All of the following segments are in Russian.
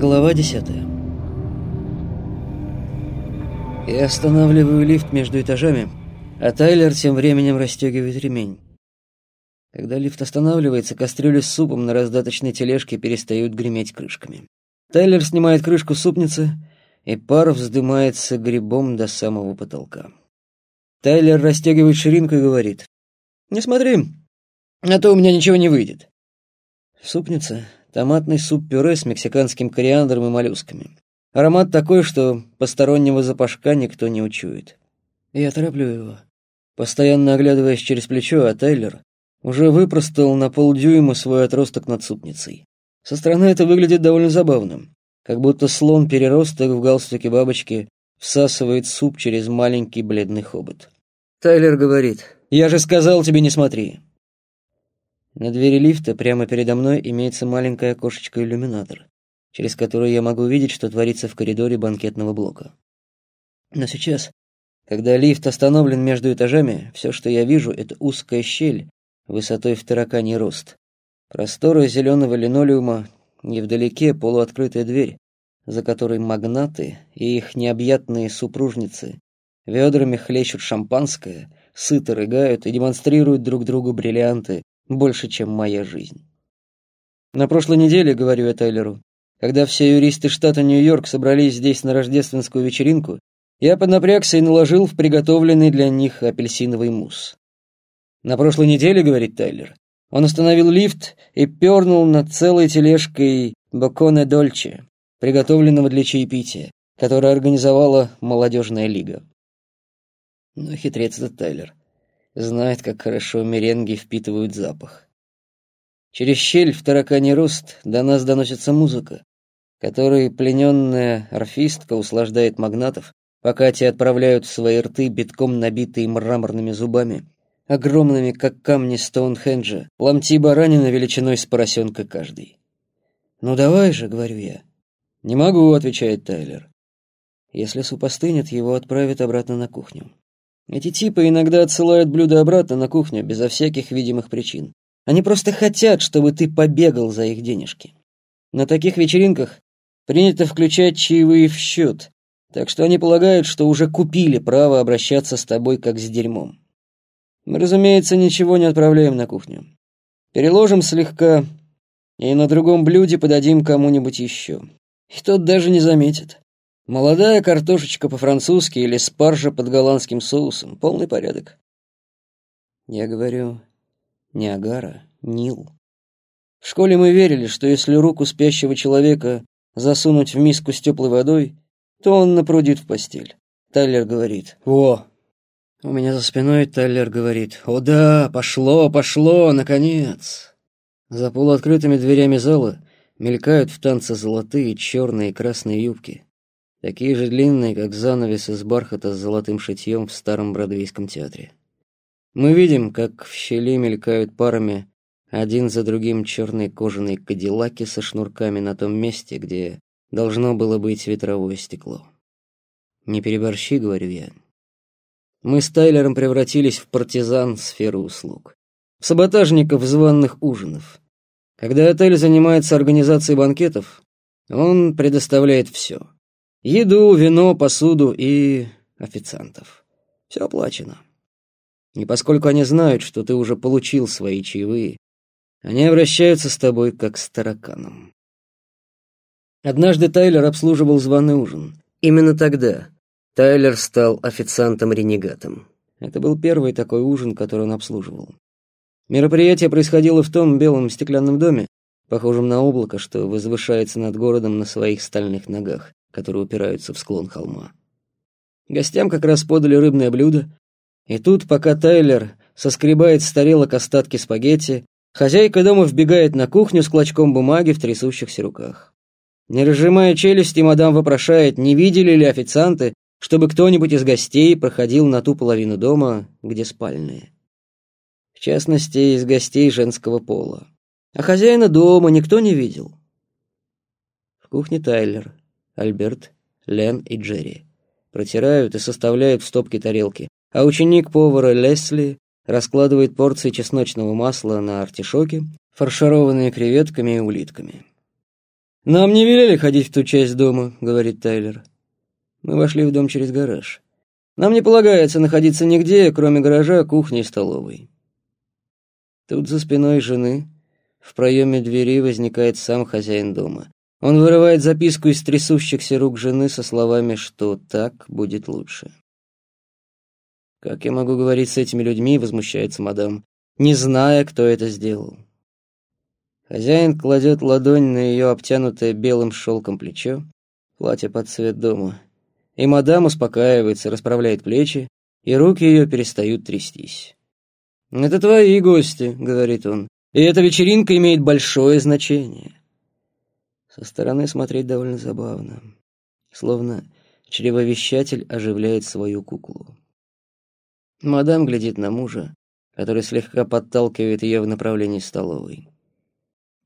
Глава 10 Я останавливаю лифт между этажами, а Тайлер тем временем расстегивает ремень. Когда лифт останавливается, кастрюли с супом на раздаточной тележке перестают греметь крышками. Тайлер снимает крышку супницы, и пар вздымается грибом до самого потолка. Тайлер расстегивает ширинку и говорит, «Не смотри, а то у меня ничего не выйдет». Супница томатный суп-пюре с мексиканским кориандром и моллюсками. Аромат такой, что постороннего запашка никто не учует. Я тороплю его, постоянно оглядываясь через плечо, а Тайлер уже выпростал на полдюйма свой отросток над супницей. Со стороны это выглядит довольно забавным, как будто слон-переросток в галстуке бабочки всасывает суп через маленький бледный хобот. Тайлер говорит, «Я же сказал тебе не смотри». На двери лифта прямо передо мной имеется маленькое окошечко-иллюминатор, через которое я могу видеть, что творится в коридоре банкетного блока. Но сейчас, когда лифт остановлен между этажами, все, что я вижу, это узкая щель высотой в тараканий рост, просторы зеленого линолеума и вдалеке полуоткрытая дверь, за которой магнаты и их необъятные супружницы ведрами хлещут шампанское, сыто рыгают и демонстрируют друг другу бриллианты больше, чем моя жизнь. На прошлой неделе, говорю я Тайлеру, когда все юристы штата Нью-Йорк собрались здесь на рождественскую вечеринку, я поднапрягся и наложил в приготовленный для них апельсиновый мусс. На прошлой неделе, говорит Тайлер, он остановил лифт и пернул над целой тележкой боконе дольче, приготовленного для чаепития, которое организовала молодежная лига. Ну, хитрец этот Тайлер знает, как хорошо меренги впитывают запах. Через щель в таракане рост до нас доносится музыка, которой плененная орфистка услаждает магнатов, пока те отправляют в свои рты битком набитые мраморными зубами, огромными, как камни Стоунхенджа, ломти баранины величиной с поросенка каждый. «Ну давай же», — говорю я. «Не могу», — отвечает Тайлер. Если суп остынет, его отправят обратно на кухню. Эти типы иногда отсылают блюда обратно на кухню безо всяких видимых причин. Они просто хотят, чтобы ты побегал за их денежки. На таких вечеринках принято включать чаевые в счет, так что они полагают, что уже купили право обращаться с тобой как с дерьмом. Мы, разумеется, ничего не отправляем на кухню. Переложим слегка и на другом блюде подадим кому-нибудь еще. И тот даже не заметит. Молодая картошечка по-французски или спаржа под голландским соусом. Полный порядок. Я говорю, Ниагара, Нил. В школе мы верили, что если руку спящего человека засунуть в миску с теплой водой, то он напрудит в постель. Тайлер говорит, «О!» У меня за спиной Тайлер говорит, «О да, пошло, пошло, наконец!» За полуоткрытыми дверями зала мелькают в танце золотые, черные и красные юбки такие же длинные, как занавес из бархата с золотым шитьем в старом бродвейском театре. Мы видим, как в щели мелькают парами один за другим черные кожаные кадиллаки со шнурками на том месте, где должно было быть ветровое стекло. «Не переборщи», — говорю я. Мы с Тайлером превратились в партизан сферы услуг, в саботажников званных ужинов. Когда отель занимается организацией банкетов, он предоставляет все. Еду, вино, посуду и официантов. Все оплачено. И поскольку они знают, что ты уже получил свои чаевые, они обращаются с тобой как с тараканом. Однажды Тайлер обслуживал званый ужин. Именно тогда Тайлер стал официантом-ренегатом. Это был первый такой ужин, который он обслуживал. Мероприятие происходило в том белом стеклянном доме, похожем на облако, что возвышается над городом на своих стальных ногах которые упираются в склон холма. Гостям как раз подали рыбное блюдо, и тут, пока Тайлер соскребает с тарелок остатки спагетти, хозяйка дома вбегает на кухню с клочком бумаги в трясущихся руках. Не разжимая челюсти, мадам вопрошает, не видели ли официанты, чтобы кто-нибудь из гостей проходил на ту половину дома, где спальные. В частности, из гостей женского пола. А хозяина дома никто не видел. В кухне Тайлер. Альберт, Лен и Джерри. Протирают и составляют в стопки тарелки, а ученик повара Лесли раскладывает порции чесночного масла на артишоки, фаршированные креветками и улитками. «Нам не велели ходить в ту часть дома», — говорит Тайлер. Мы вошли в дом через гараж. Нам не полагается находиться нигде, кроме гаража, кухни и столовой. Тут за спиной жены в проеме двери возникает сам хозяин дома. Он вырывает записку из трясущихся рук жены со словами, что так будет лучше. «Как я могу говорить с этими людьми?» — возмущается мадам, не зная, кто это сделал. Хозяин кладет ладонь на ее обтянутое белым шелком плечо, платье под цвет дома, и мадам успокаивается, расправляет плечи, и руки ее перестают трястись. «Это твои гости», — говорит он, — «и эта вечеринка имеет большое значение». Со стороны смотреть довольно забавно, словно чревовещатель оживляет свою куклу. Мадам глядит на мужа, который слегка подталкивает ее в направлении столовой.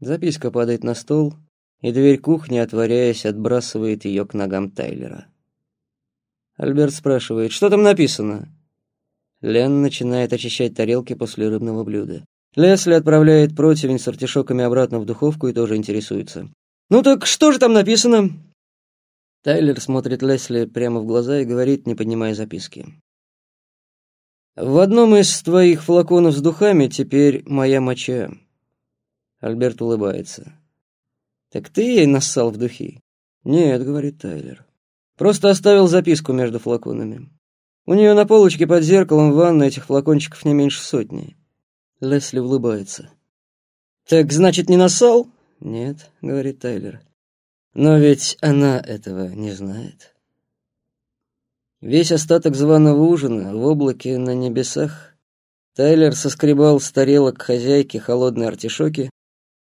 Записка падает на стол, и дверь кухни, отворяясь, отбрасывает ее к ногам Тайлера. Альберт спрашивает, что там написано? Лен начинает очищать тарелки после рыбного блюда. Лесли отправляет противень с артишоками обратно в духовку и тоже интересуется. «Ну так что же там написано?» Тайлер смотрит Лесли прямо в глаза и говорит, не поднимая записки. «В одном из твоих флаконов с духами теперь моя моча». Альберт улыбается. «Так ты ей нассал в духи?» «Нет», — говорит Тайлер. «Просто оставил записку между флаконами. У нее на полочке под зеркалом в ванной этих флакончиков не меньше сотни». Лесли улыбается. «Так, значит, не нассал?» «Нет», — говорит Тайлер. «Но ведь она этого не знает». Весь остаток званого ужина в облаке на небесах Тайлер соскребал с тарелок хозяйки холодные артишоки,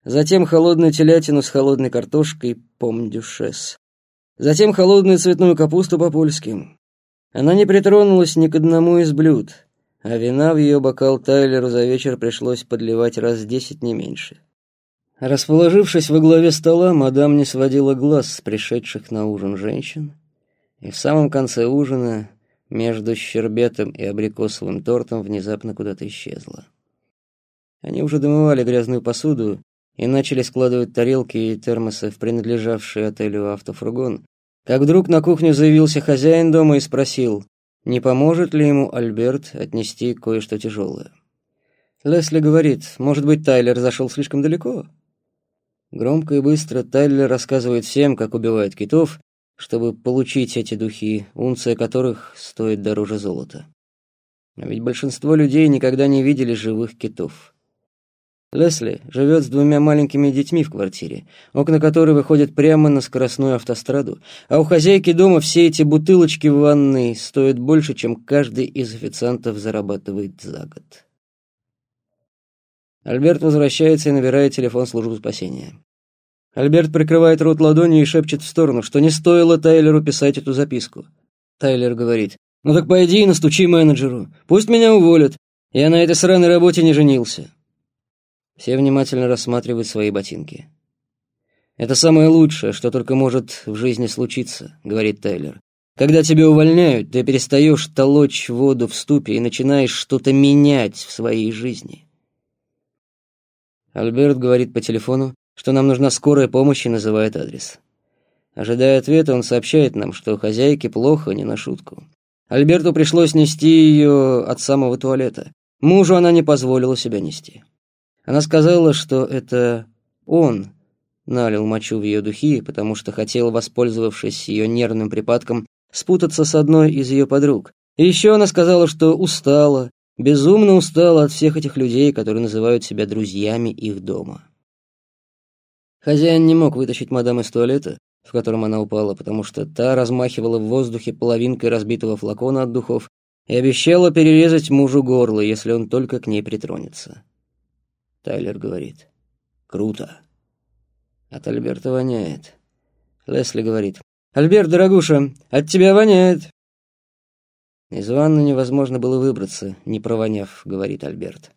затем холодную телятину с холодной картошкой помдюшес, затем холодную цветную капусту по-польски. Она не притронулась ни к одному из блюд, а вина в ее бокал Тайлеру за вечер пришлось подливать раз десять, не меньше. Расположившись во главе стола, мадам не сводила глаз с пришедших на ужин женщин, и в самом конце ужина между щербетом и абрикосовым тортом внезапно куда-то исчезла. Они уже домывали грязную посуду и начали складывать тарелки и термосы в принадлежавший отелю автофургон, как вдруг на кухню заявился хозяин дома и спросил, не поможет ли ему Альберт отнести кое-что тяжелое. Лесли говорит, может быть, Тайлер зашел слишком далеко? Громко и быстро Тайлер рассказывает всем, как убивают китов, чтобы получить эти духи, унция которых стоит дороже золота. А ведь большинство людей никогда не видели живых китов. Лесли живет с двумя маленькими детьми в квартире, окна которой выходят прямо на скоростную автостраду, а у хозяйки дома все эти бутылочки в ванной стоят больше, чем каждый из официантов зарабатывает за год. Альберт возвращается и набирает телефон службы спасения. Альберт прикрывает рот ладонью и шепчет в сторону, что не стоило Тайлеру писать эту записку. Тайлер говорит, «Ну так пойди и настучи менеджеру. Пусть меня уволят. Я на этой сраной работе не женился». Все внимательно рассматривают свои ботинки. «Это самое лучшее, что только может в жизни случиться», — говорит Тайлер. «Когда тебя увольняют, ты перестаешь толочь воду в ступе и начинаешь что-то менять в своей жизни». Альберт говорит по телефону, что нам нужна скорая помощь и называет адрес. Ожидая ответа, он сообщает нам, что хозяйке плохо, не на шутку. Альберту пришлось нести ее от самого туалета. Мужу она не позволила себя нести. Она сказала, что это он налил мочу в ее духи, потому что хотел, воспользовавшись ее нервным припадком, спутаться с одной из ее подруг. И еще она сказала, что устала, Безумно устала от всех этих людей, которые называют себя друзьями их дома. Хозяин не мог вытащить мадам из туалета, в котором она упала, потому что та размахивала в воздухе половинкой разбитого флакона от духов и обещала перерезать мужу горло, если он только к ней притронется. Тайлер говорит. «Круто». От Альберта воняет. Лесли говорит. «Альберт, дорогуша, от тебя воняет». Из ванны невозможно было выбраться, не провоняв, говорит Альберт.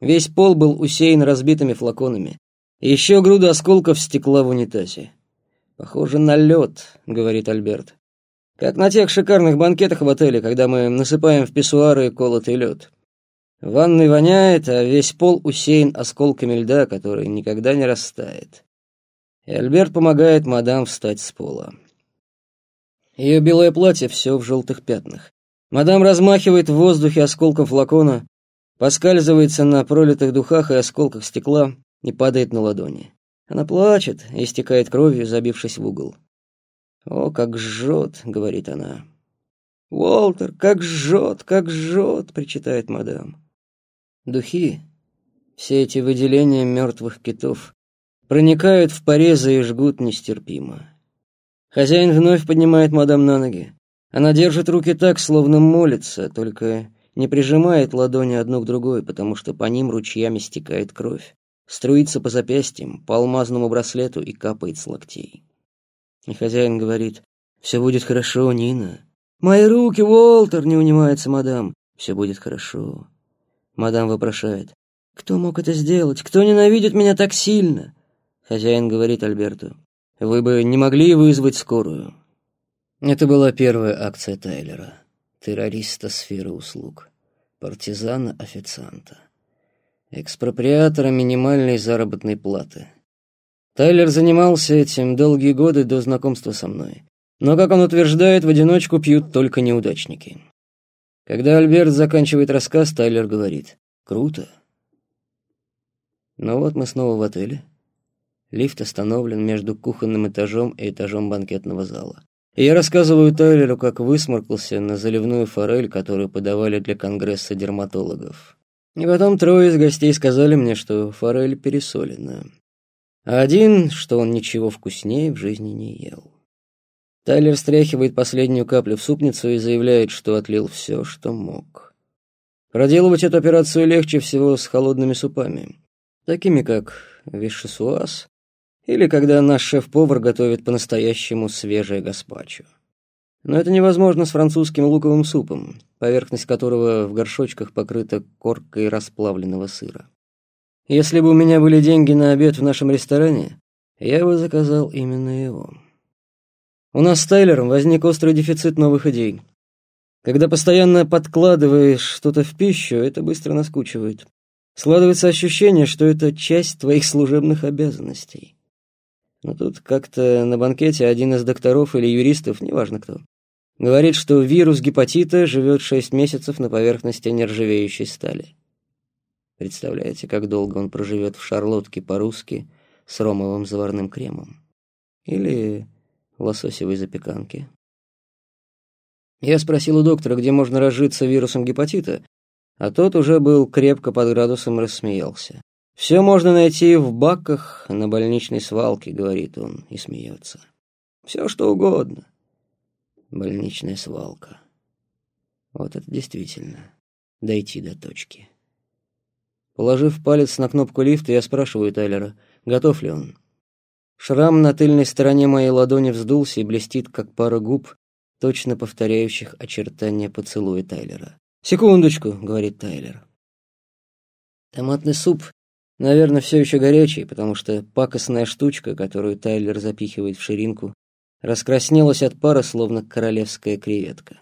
Весь пол был усеян разбитыми флаконами. еще груда осколков стекла в унитазе. Похоже на лед, говорит Альберт. Как на тех шикарных банкетах в отеле, когда мы насыпаем в писсуары колотый лед. В ванной воняет, а весь пол усеян осколками льда, который никогда не растает. И Альберт помогает мадам встать с пола. Ее белое платье все в желтых пятнах. Мадам размахивает в воздухе осколком флакона, поскальзывается на пролитых духах и осколках стекла и падает на ладони. Она плачет и истекает кровью, забившись в угол. «О, как жжет!» — говорит она. «Уолтер, как жжет, как жжет!» — причитает мадам. Духи, все эти выделения мертвых китов, проникают в порезы и жгут нестерпимо. Хозяин вновь поднимает мадам на ноги. Она держит руки так, словно молится, только не прижимает ладони одну к другой, потому что по ним ручьями стекает кровь, струится по запястьям, по алмазному браслету и капает с локтей. И хозяин говорит, «Все будет хорошо, Нина». «Мои руки, Уолтер!» — не унимается мадам. «Все будет хорошо». Мадам вопрошает, «Кто мог это сделать? Кто ненавидит меня так сильно?» Хозяин говорит Альберту, «Вы бы не могли вызвать скорую?» Это была первая акция Тайлера. Террориста сферы услуг. Партизана-официанта. Экспроприатора минимальной заработной платы. Тайлер занимался этим долгие годы до знакомства со мной. Но, как он утверждает, в одиночку пьют только неудачники. Когда Альберт заканчивает рассказ, Тайлер говорит «Круто». Ну вот мы снова в отеле. Лифт остановлен между кухонным этажом и этажом банкетного зала. Я рассказываю Тайлеру, как высморкался на заливную форель, которую подавали для конгресса дерматологов. И потом трое из гостей сказали мне, что форель пересолена. А один, что он ничего вкуснее в жизни не ел. Тайлер стряхивает последнюю каплю в супницу и заявляет, что отлил все, что мог. Проделывать эту операцию легче всего с холодными супами, такими как вишесуаз или когда наш шеф-повар готовит по-настоящему свежее гаспачо. Но это невозможно с французским луковым супом, поверхность которого в горшочках покрыта коркой расплавленного сыра. Если бы у меня были деньги на обед в нашем ресторане, я бы заказал именно его. У нас с Тайлером возник острый дефицит новых идей. Когда постоянно подкладываешь что-то в пищу, это быстро наскучивает. Складывается ощущение, что это часть твоих служебных обязанностей. Но тут как-то на банкете один из докторов или юристов, неважно кто, говорит, что вирус гепатита живет шесть месяцев на поверхности нержавеющей стали. Представляете, как долго он проживет в шарлотке по-русски с ромовым заварным кремом? Или лососевой запеканки? Я спросил у доктора, где можно разжиться вирусом гепатита, а тот уже был крепко под градусом и рассмеялся. «Все можно найти в баках на больничной свалке», — говорит он и смеется. «Все что угодно». Больничная свалка. Вот это действительно дойти до точки. Положив палец на кнопку лифта, я спрашиваю Тайлера, готов ли он. Шрам на тыльной стороне моей ладони вздулся и блестит, как пара губ, точно повторяющих очертания поцелуя Тайлера. «Секундочку», — говорит Тайлер. Томатный суп, наверное, все еще горячий, потому что пакостная штучка, которую Тайлер запихивает в ширинку, раскраснелась от пара, словно королевская креветка.